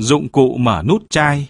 dụng cụ mở nút chai,